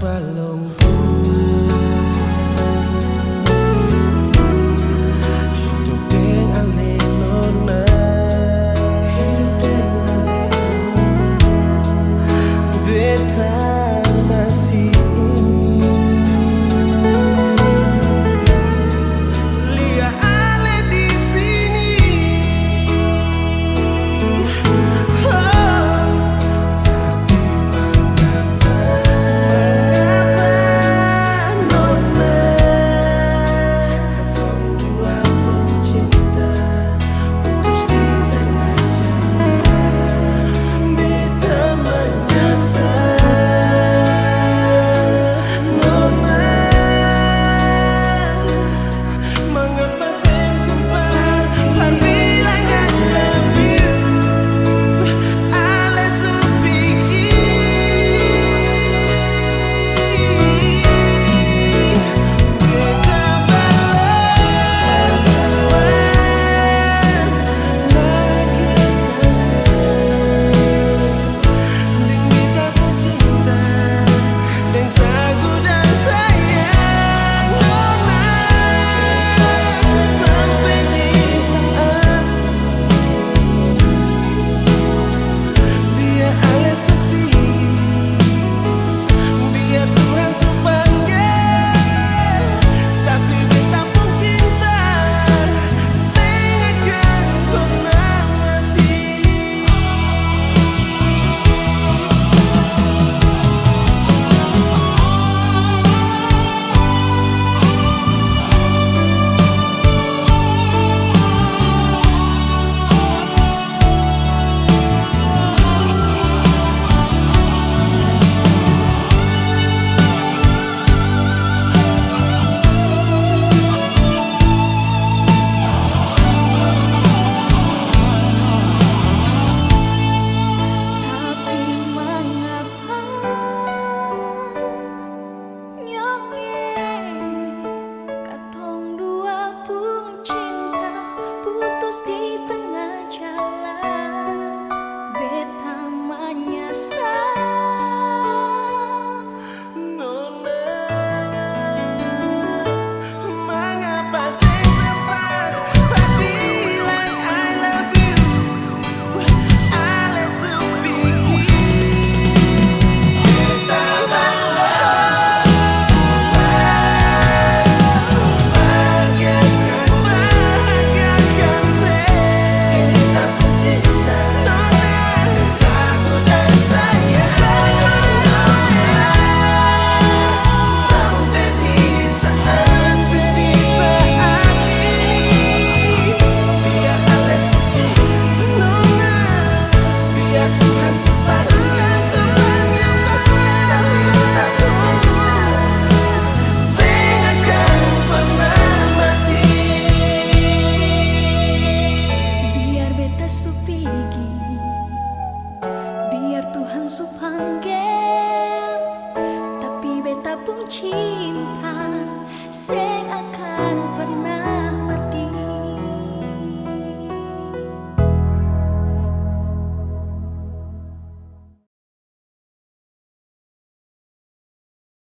balong